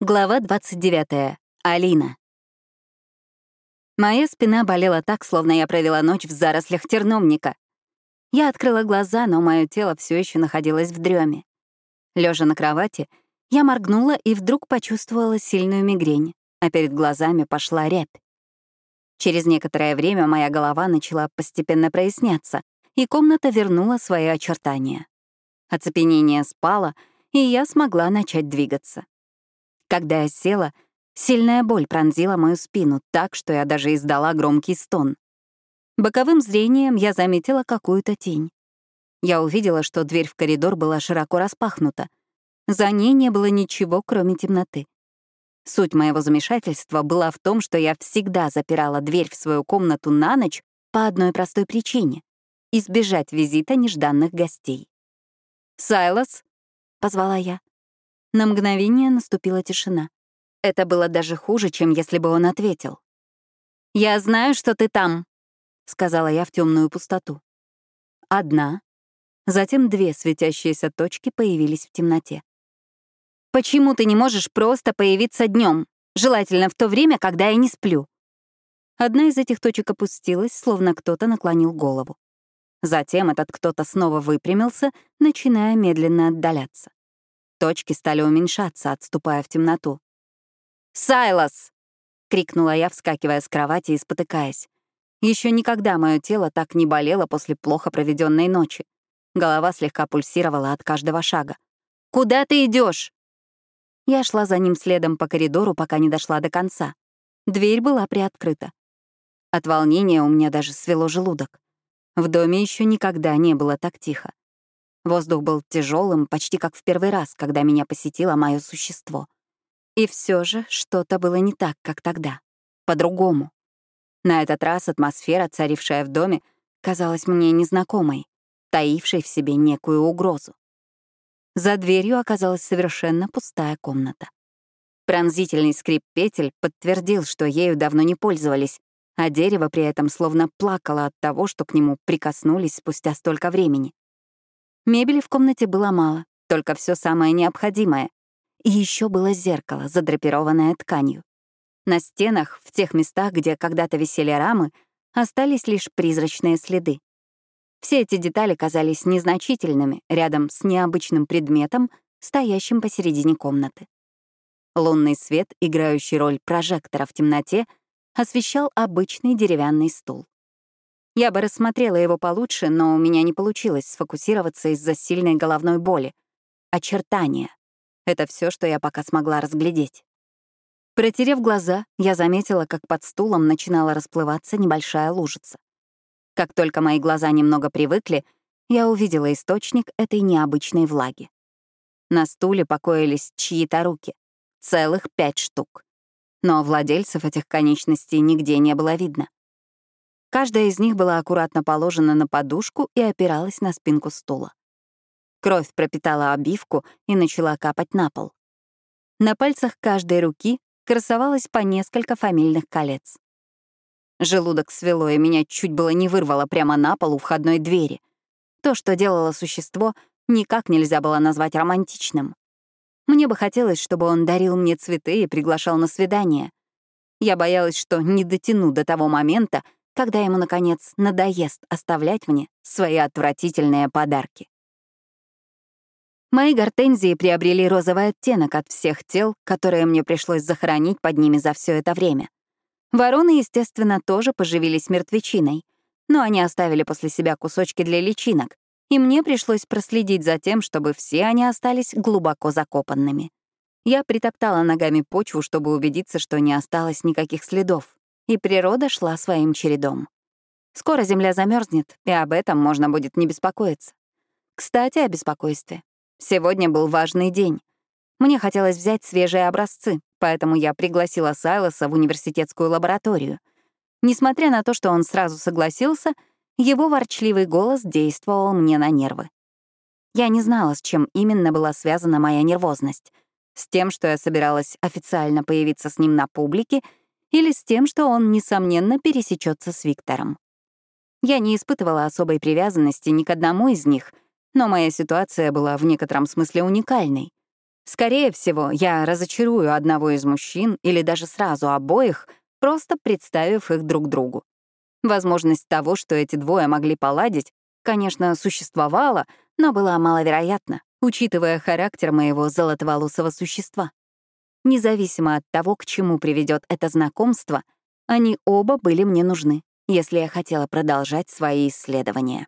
Глава 29. Алина. Моя спина болела так, словно я провела ночь в зарослях терновника. Я открыла глаза, но мое тело все еще находилось в дреме. Лежа на кровати, я моргнула и вдруг почувствовала сильную мигрень, а перед глазами пошла рябь. Через некоторое время моя голова начала постепенно проясняться, и комната вернула свои очертания. Оцепенение спало, и я смогла начать двигаться. Когда я села, сильная боль пронзила мою спину так, что я даже издала громкий стон. Боковым зрением я заметила какую-то тень. Я увидела, что дверь в коридор была широко распахнута. За ней не было ничего, кроме темноты. Суть моего замешательства была в том, что я всегда запирала дверь в свою комнату на ночь по одной простой причине — избежать визита нежданных гостей. «Сайлос?» — позвала я. На мгновение наступила тишина. Это было даже хуже, чем если бы он ответил. «Я знаю, что ты там», — сказала я в темную пустоту. Одна. Затем две светящиеся точки появились в темноте. «Почему ты не можешь просто появиться днем, желательно в то время, когда я не сплю?» Одна из этих точек опустилась, словно кто-то наклонил голову. Затем этот кто-то снова выпрямился, начиная медленно отдаляться. Точки стали уменьшаться, отступая в темноту. «Сайлос!» — крикнула я, вскакивая с кровати и спотыкаясь. Еще никогда мое тело так не болело после плохо проведенной ночи. Голова слегка пульсировала от каждого шага. «Куда ты идешь? Я шла за ним следом по коридору, пока не дошла до конца. Дверь была приоткрыта. От волнения у меня даже свело желудок. В доме еще никогда не было так тихо. Воздух был тяжелым, почти как в первый раз, когда меня посетило мое существо. И все же что-то было не так, как тогда. По-другому. На этот раз атмосфера, царившая в доме, казалась мне незнакомой, таившей в себе некую угрозу. За дверью оказалась совершенно пустая комната. Пронзительный скрип петель подтвердил, что ею давно не пользовались, а дерево при этом словно плакало от того, что к нему прикоснулись спустя столько времени. Мебели в комнате было мало, только все самое необходимое. И еще было зеркало, задрапированное тканью. На стенах, в тех местах, где когда-то висели рамы, остались лишь призрачные следы. Все эти детали казались незначительными рядом с необычным предметом, стоящим посередине комнаты. Лунный свет, играющий роль прожектора в темноте, освещал обычный деревянный стул. Я бы рассмотрела его получше, но у меня не получилось сфокусироваться из-за сильной головной боли. Очертания. Это все, что я пока смогла разглядеть. Протерев глаза, я заметила, как под стулом начинала расплываться небольшая лужица. Как только мои глаза немного привыкли, я увидела источник этой необычной влаги. На стуле покоились чьи-то руки. Целых пять штук. Но владельцев этих конечностей нигде не было видно. Каждая из них была аккуратно положена на подушку и опиралась на спинку стула. Кровь пропитала обивку и начала капать на пол. На пальцах каждой руки красовалось по несколько фамильных колец. Желудок свело, и меня чуть было не вырвало прямо на пол у входной двери. То, что делало существо, никак нельзя было назвать романтичным. Мне бы хотелось, чтобы он дарил мне цветы и приглашал на свидание. Я боялась, что не дотяну до того момента, когда ему, наконец, надоест оставлять мне свои отвратительные подарки. Мои гортензии приобрели розовый оттенок от всех тел, которые мне пришлось захоронить под ними за все это время. Вороны, естественно, тоже поживились мертвечиной, но они оставили после себя кусочки для личинок, и мне пришлось проследить за тем, чтобы все они остались глубоко закопанными. Я притоптала ногами почву, чтобы убедиться, что не осталось никаких следов и природа шла своим чередом. Скоро земля замерзнет, и об этом можно будет не беспокоиться. Кстати, о беспокойстве. Сегодня был важный день. Мне хотелось взять свежие образцы, поэтому я пригласила Сайлоса в университетскую лабораторию. Несмотря на то, что он сразу согласился, его ворчливый голос действовал мне на нервы. Я не знала, с чем именно была связана моя нервозность. С тем, что я собиралась официально появиться с ним на публике — или с тем, что он, несомненно, пересечется с Виктором. Я не испытывала особой привязанности ни к одному из них, но моя ситуация была в некотором смысле уникальной. Скорее всего, я разочарую одного из мужчин или даже сразу обоих, просто представив их друг другу. Возможность того, что эти двое могли поладить, конечно, существовала, но была маловероятна, учитывая характер моего золотоволосого существа. Независимо от того, к чему приведет это знакомство, они оба были мне нужны, если я хотела продолжать свои исследования.